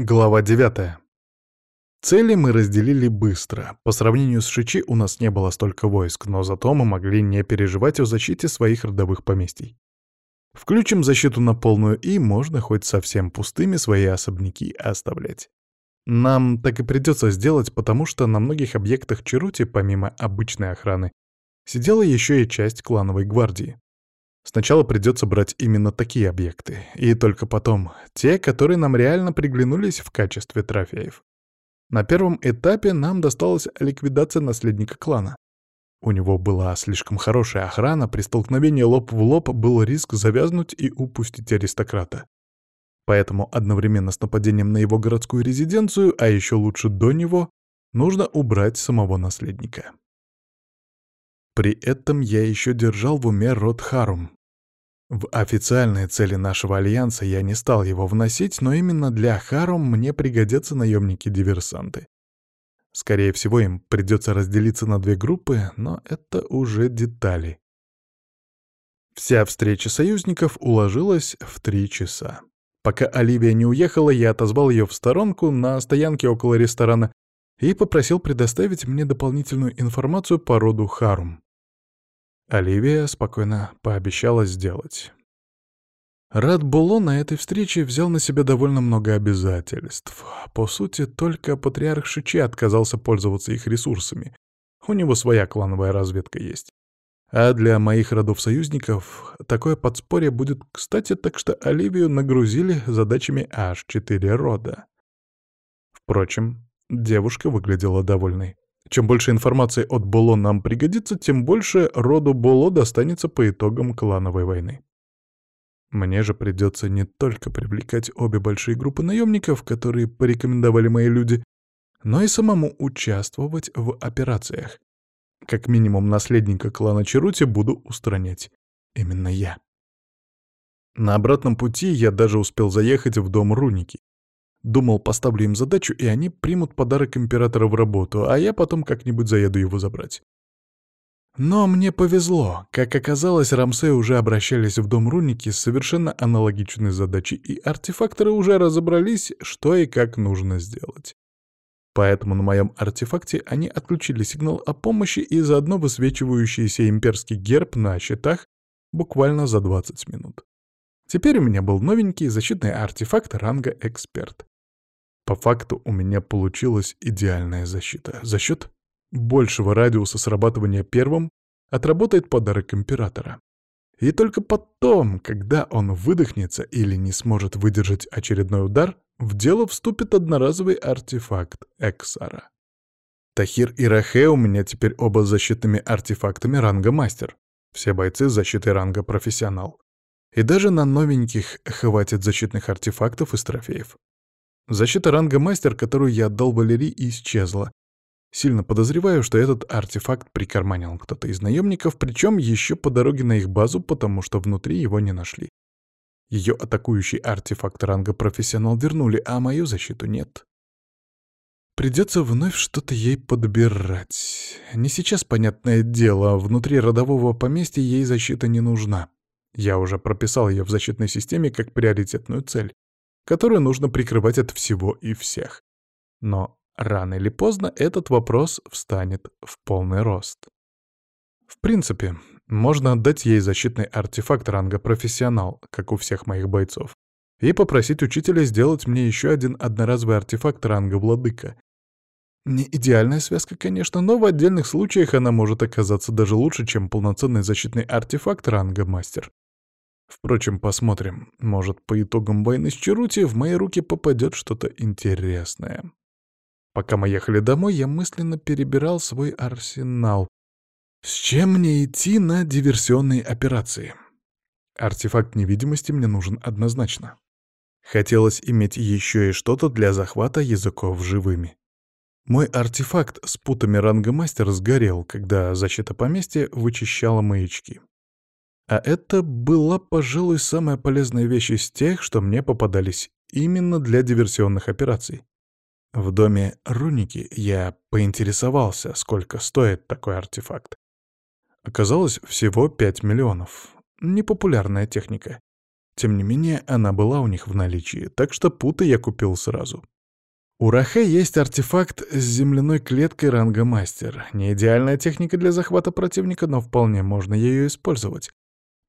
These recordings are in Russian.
Глава 9. Цели мы разделили быстро. По сравнению с Шичи у нас не было столько войск, но зато мы могли не переживать о защите своих родовых поместий. Включим защиту на полную, и можно хоть совсем пустыми свои особняки оставлять. Нам так и придется сделать, потому что на многих объектах Чарути, помимо обычной охраны, сидела еще и часть клановой гвардии. Сначала придется брать именно такие объекты, и только потом те, которые нам реально приглянулись в качестве трофеев. На первом этапе нам досталась ликвидация наследника клана. У него была слишком хорошая охрана, при столкновении лоб в лоб был риск завязнуть и упустить аристократа. Поэтому одновременно с нападением на его городскую резиденцию, а еще лучше до него, нужно убрать самого наследника. При этом я еще держал в уме род Харум, в официальные цели нашего альянса я не стал его вносить, но именно для Харум мне пригодятся наемники-диверсанты. Скорее всего, им придется разделиться на две группы, но это уже детали. Вся встреча союзников уложилась в три часа. Пока Оливия не уехала, я отозвал ее в сторонку на стоянке около ресторана и попросил предоставить мне дополнительную информацию по роду Харум. Оливия спокойно пообещала сделать. Рад Було на этой встрече взял на себя довольно много обязательств. По сути, только патриарх Шичи отказался пользоваться их ресурсами. У него своя клановая разведка есть. А для моих родов-союзников такое подспорье будет кстати, так что Оливию нагрузили задачами аж четыре рода. Впрочем, девушка выглядела довольной. Чем больше информации от Боло нам пригодится, тем больше роду Боло достанется по итогам клановой войны. Мне же придется не только привлекать обе большие группы наемников, которые порекомендовали мои люди, но и самому участвовать в операциях. Как минимум наследника клана Чарути буду устранять. Именно я. На обратном пути я даже успел заехать в дом Руники. Думал, поставлю им задачу, и они примут подарок императора в работу, а я потом как-нибудь заеду его забрать. Но мне повезло. Как оказалось, Рамсей уже обращались в дом Руники с совершенно аналогичной задачей, и артефакторы уже разобрались, что и как нужно сделать. Поэтому на моем артефакте они отключили сигнал о помощи и заодно высвечивающийся имперский герб на щитах буквально за 20 минут. Теперь у меня был новенький защитный артефакт ранга «Эксперт». По факту у меня получилась идеальная защита. За счет большего радиуса срабатывания первым отработает подарок Императора. И только потом, когда он выдохнется или не сможет выдержать очередной удар, в дело вступит одноразовый артефакт Эксара. Тахир и Рахе у меня теперь оба защитными артефактами ранга мастер. Все бойцы с защитой ранга профессионал. И даже на новеньких хватит защитных артефактов из трофеев. Защита ранга мастер, которую я отдал Валерии, исчезла. Сильно подозреваю, что этот артефакт прикарманил кто-то из наемников, причем еще по дороге на их базу, потому что внутри его не нашли. Ее атакующий артефакт ранга профессионал вернули, а мою защиту нет. Придется вновь что-то ей подбирать. Не сейчас, понятное дело, внутри родового поместья ей защита не нужна. Я уже прописал ее в защитной системе как приоритетную цель, которую нужно прикрывать от всего и всех. Но рано или поздно этот вопрос встанет в полный рост. В принципе, можно отдать ей защитный артефакт ранга профессионал, как у всех моих бойцов, и попросить учителя сделать мне еще один одноразовый артефакт ранга владыка. Не идеальная связка, конечно, но в отдельных случаях она может оказаться даже лучше, чем полноценный защитный артефакт ранга мастер. Впрочем, посмотрим. Может, по итогам войны с Чарути в мои руки попадет что-то интересное. Пока мы ехали домой, я мысленно перебирал свой арсенал. С чем мне идти на диверсионные операции? Артефакт невидимости мне нужен однозначно. Хотелось иметь еще и что-то для захвата языков живыми. Мой артефакт с путами ранга мастер сгорел, когда защита поместья вычищала маячки. А это была, пожалуй, самая полезная вещь из тех, что мне попадались именно для диверсионных операций. В доме Руники я поинтересовался, сколько стоит такой артефакт. Оказалось, всего 5 миллионов. Непопулярная техника. Тем не менее, она была у них в наличии, так что путы я купил сразу. У Рахе есть артефакт с земляной клеткой ранга мастер. Не идеальная техника для захвата противника, но вполне можно ее использовать.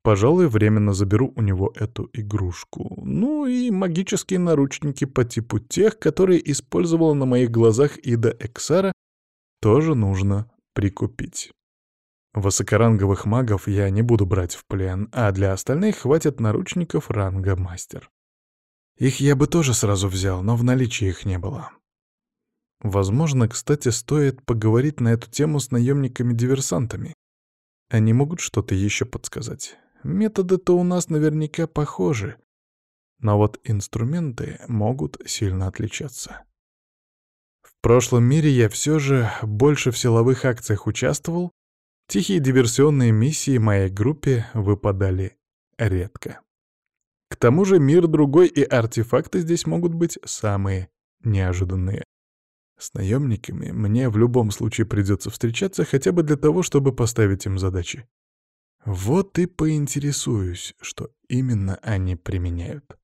Пожалуй, временно заберу у него эту игрушку. Ну и магические наручники по типу тех, которые использовала на моих глазах Ида Эксара, тоже нужно прикупить. Высокоранговых магов я не буду брать в плен, а для остальных хватит наручников ранга мастер. Их я бы тоже сразу взял, но в наличии их не было. Возможно, кстати, стоит поговорить на эту тему с наемниками-диверсантами. Они могут что-то еще подсказать. Методы-то у нас наверняка похожи, но вот инструменты могут сильно отличаться. В прошлом мире я все же больше в силовых акциях участвовал, тихие диверсионные миссии моей группе выпадали редко. К тому же мир другой и артефакты здесь могут быть самые неожиданные. С наемниками мне в любом случае придется встречаться хотя бы для того, чтобы поставить им задачи. Вот и поинтересуюсь, что именно они применяют.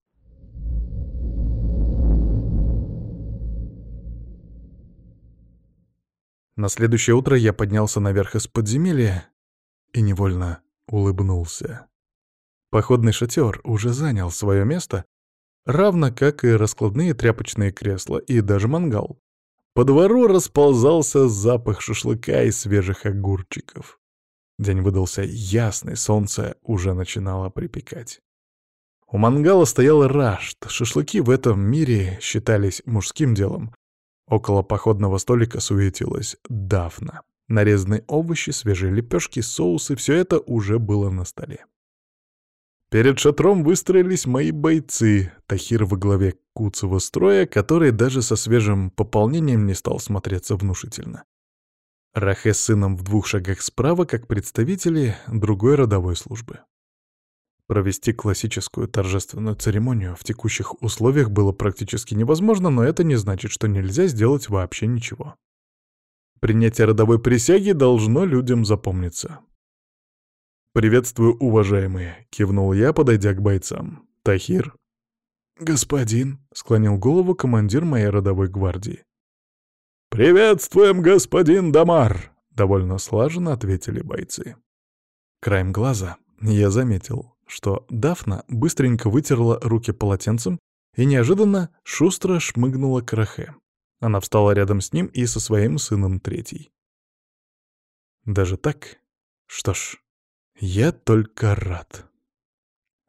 На следующее утро я поднялся наверх из подземелья и невольно улыбнулся. Походный шатер уже занял свое место, равно как и раскладные тряпочные кресла и даже мангал. По двору расползался запах шашлыка и свежих огурчиков. День выдался ясный, солнце уже начинало припекать. У мангала стоял рашт, шашлыки в этом мире считались мужским делом. Около походного столика суетилась Дафна. Нарезанные овощи, свежие лепешки, соусы — все это уже было на столе. Перед шатром выстроились мои бойцы, Тахир во главе куцого строя, который даже со свежим пополнением не стал смотреться внушительно. Рахе с сыном в двух шагах справа, как представители другой родовой службы. Провести классическую торжественную церемонию в текущих условиях было практически невозможно, но это не значит, что нельзя сделать вообще ничего. Принятие родовой присяги должно людям запомниться. «Приветствую, уважаемые», — кивнул я, подойдя к бойцам. «Тахир?» «Господин», — склонил голову командир моей родовой гвардии. «Приветствуем, господин Дамар!» — довольно слаженно ответили бойцы. Краем глаза я заметил, что Дафна быстренько вытерла руки полотенцем и неожиданно шустро шмыгнула к Рахе. Она встала рядом с ним и со своим сыном третий. Даже так? Что ж, я только рад.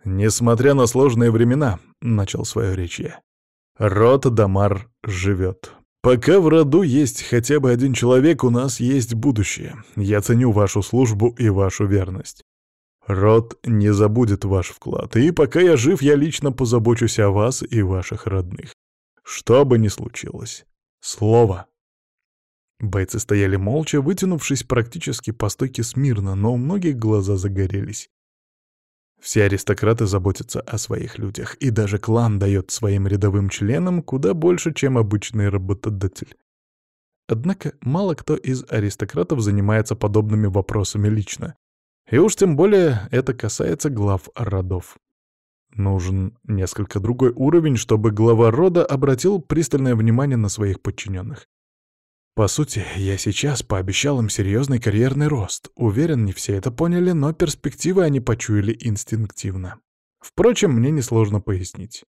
Несмотря на сложные времена, — начал свою речь я, — род Дамар живет. Пока в роду есть хотя бы один человек, у нас есть будущее. Я ценю вашу службу и вашу верность. Род не забудет ваш вклад, и пока я жив, я лично позабочусь о вас и ваших родных. Что бы ни случилось. Слово. Бойцы стояли молча, вытянувшись практически по стойке смирно, но у многих глаза загорелись. Все аристократы заботятся о своих людях, и даже клан дает своим рядовым членам куда больше, чем обычный работодатель. Однако мало кто из аристократов занимается подобными вопросами лично. И уж тем более это касается глав родов. Нужен несколько другой уровень, чтобы глава рода обратил пристальное внимание на своих подчиненных. По сути, я сейчас пообещал им серьезный карьерный рост. Уверен, не все это поняли, но перспективы они почуяли инстинктивно. Впрочем, мне несложно пояснить.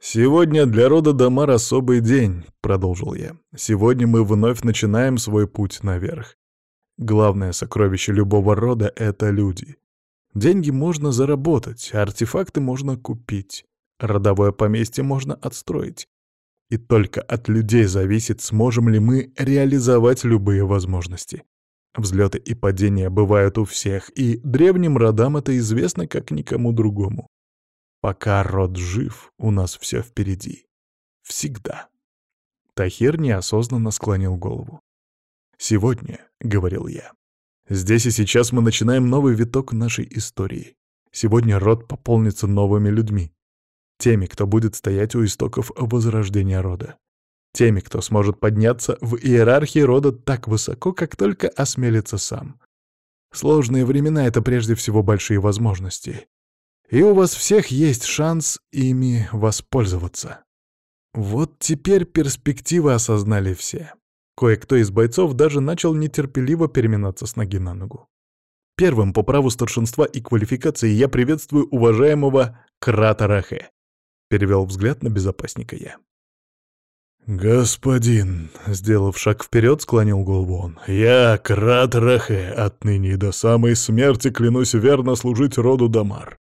«Сегодня для рода Дамар особый день», — продолжил я. «Сегодня мы вновь начинаем свой путь наверх. Главное сокровище любого рода — это люди. Деньги можно заработать, артефакты можно купить, родовое поместье можно отстроить. И только от людей зависит, сможем ли мы реализовать любые возможности. Взлеты и падения бывают у всех, и древним родам это известно как никому другому. Пока род жив, у нас все впереди. Всегда. Тахир неосознанно склонил голову. «Сегодня», — говорил я, — «здесь и сейчас мы начинаем новый виток нашей истории. Сегодня род пополнится новыми людьми, Теми, кто будет стоять у истоков возрождения рода. Теми, кто сможет подняться в иерархии рода так высоко, как только осмелится сам. Сложные времена — это прежде всего большие возможности. И у вас всех есть шанс ими воспользоваться. Вот теперь перспективы осознали все. Кое-кто из бойцов даже начал нетерпеливо переминаться с ноги на ногу. Первым по праву старшинства и квалификации я приветствую уважаемого Кратарахе. Перевел взгляд на безопасника я. «Господин», — сделав шаг вперед, склонил голову он, — «я, Крат Рахе, отныне до самой смерти клянусь верно служить роду Дамар,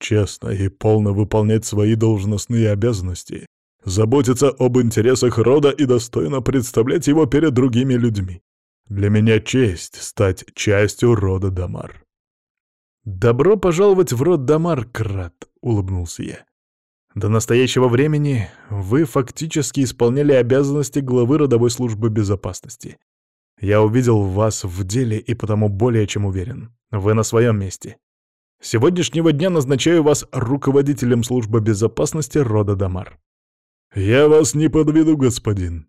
честно и полно выполнять свои должностные обязанности, заботиться об интересах рода и достойно представлять его перед другими людьми. Для меня честь стать частью рода Дамар». «Добро пожаловать в род Дамар, Крат», — улыбнулся я. До настоящего времени вы фактически исполняли обязанности главы родовой службы безопасности. Я увидел вас в деле и потому более чем уверен. Вы на своем месте. С сегодняшнего дня назначаю вас руководителем службы безопасности рода Дамар. «Я вас не подведу, господин».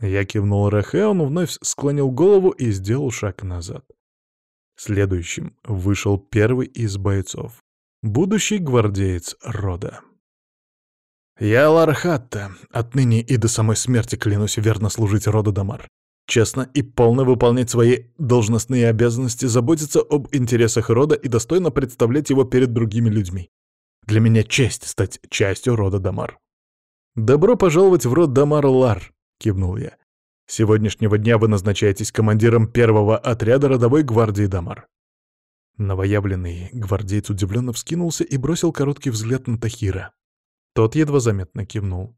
Я кивнул Рахе, он вновь склонил голову и сделал шаг назад. Следующим вышел первый из бойцов. Будущий гвардеец рода. Я Лархатта, отныне и до самой смерти клянусь верно служить роду Дамар. Честно и полно выполнять свои должностные обязанности, заботиться об интересах рода и достойно представлять его перед другими людьми. Для меня честь стать частью рода Дамар. «Добро пожаловать в род Дамар Лар», — кивнул я. «С сегодняшнего дня вы назначаетесь командиром первого отряда родовой гвардии Дамар». Новоявленный гвардеец удивленно вскинулся и бросил короткий взгляд на Тахира. Тот едва заметно кивнул.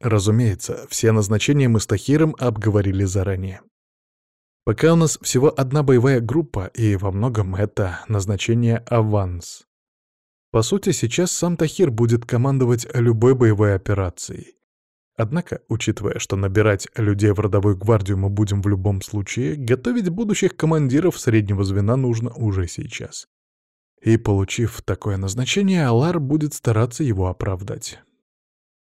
Разумеется, все назначения мы с Тахиром обговорили заранее. Пока у нас всего одна боевая группа, и во многом это назначение аванс. По сути, сейчас сам Тахир будет командовать любой боевой операцией. Однако, учитывая, что набирать людей в родовую гвардию мы будем в любом случае, готовить будущих командиров среднего звена нужно уже сейчас. И, получив такое назначение, Алар будет стараться его оправдать.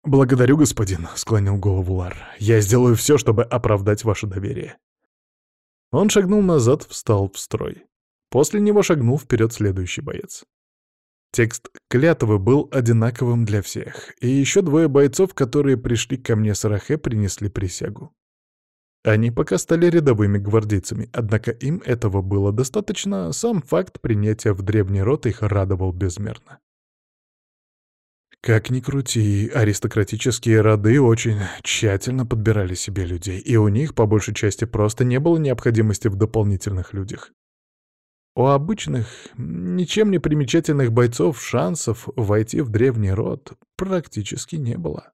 «Благодарю, господин», — склонил голову Лар. «Я сделаю все, чтобы оправдать ваше доверие». Он шагнул назад, встал в строй. После него шагнул вперед следующий боец. Текст клятвы был одинаковым для всех, и еще двое бойцов, которые пришли ко мне с Рахе, принесли присягу. Они пока стали рядовыми гвардейцами, однако им этого было достаточно, сам факт принятия в древний род их радовал безмерно. Как ни крути, аристократические роды очень тщательно подбирали себе людей, и у них, по большей части, просто не было необходимости в дополнительных людях. У обычных, ничем не примечательных бойцов шансов войти в древний род практически не было.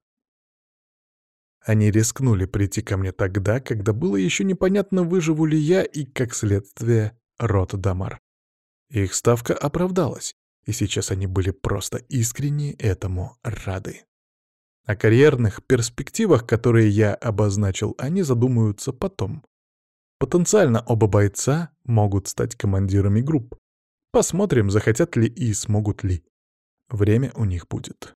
Они рискнули прийти ко мне тогда, когда было еще непонятно, выживу ли я и, как следствие, род Дамар. Их ставка оправдалась, и сейчас они были просто искренне этому рады. О карьерных перспективах, которые я обозначил, они задумаются потом. Потенциально оба бойца могут стать командирами групп. Посмотрим, захотят ли и смогут ли. Время у них будет.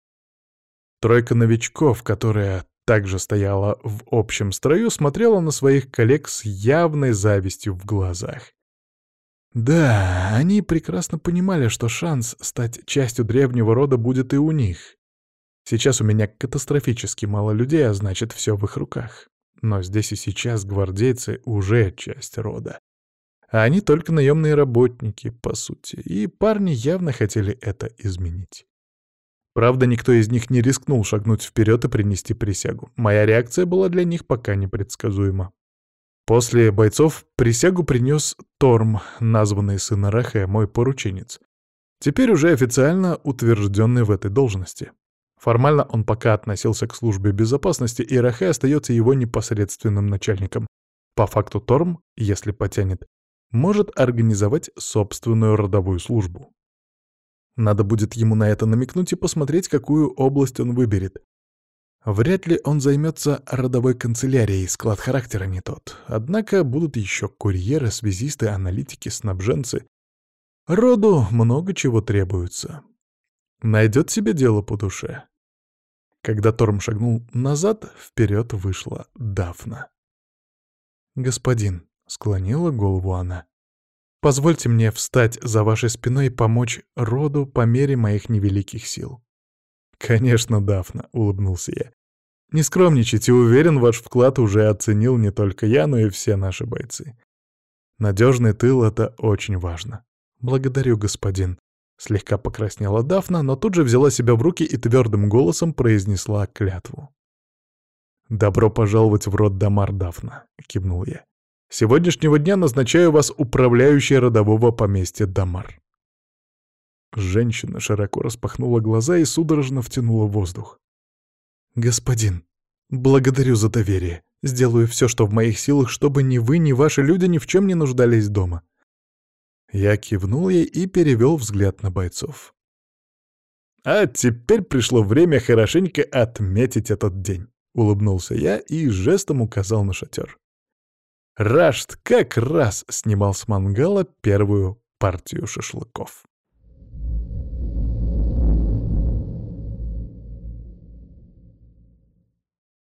Тройка новичков, которая также стояла в общем строю, смотрела на своих коллег с явной завистью в глазах. Да, они прекрасно понимали, что шанс стать частью древнего рода будет и у них. Сейчас у меня катастрофически мало людей, а значит, все в их руках. Но здесь и сейчас гвардейцы уже часть рода. А они только наемные работники, по сути, и парни явно хотели это изменить. Правда, никто из них не рискнул шагнуть вперед и принести присягу. Моя реакция была для них пока непредсказуема. После бойцов присягу принес Торм, названный сын Рахе, мой порученец. Теперь уже официально утвержденный в этой должности. Формально он пока относился к службе безопасности, и Рахе остается его непосредственным начальником. По факту Торм, если потянет, может организовать собственную родовую службу. Надо будет ему на это намекнуть и посмотреть, какую область он выберет. Вряд ли он займется родовой канцелярией, склад характера не тот. Однако будут еще курьеры, связисты, аналитики, снабженцы. Роду много чего требуется. Найдет себе дело по душе. Когда Торм шагнул назад, вперед вышла Дафна. «Господин», — склонила голову она, Позвольте мне встать за вашей спиной и помочь роду по мере моих невеликих сил». «Конечно, Дафна», — улыбнулся я. «Не скромничайте, уверен, ваш вклад уже оценил не только я, но и все наши бойцы. Надежный тыл — это очень важно. Благодарю, господин». Слегка покраснела Дафна, но тут же взяла себя в руки и твердым голосом произнесла клятву. «Добро пожаловать в род Дамар Дафна», — кивнул я. «С сегодняшнего дня назначаю вас управляющей родового поместья Дамар». Женщина широко распахнула глаза и судорожно втянула воздух. «Господин, благодарю за доверие. Сделаю все, что в моих силах, чтобы ни вы, ни ваши люди ни в чем не нуждались дома». Я кивнул ей и перевел взгляд на бойцов. «А теперь пришло время хорошенько отметить этот день», — улыбнулся я и жестом указал на шатер. Рашт как раз снимал с мангала первую партию шашлыков.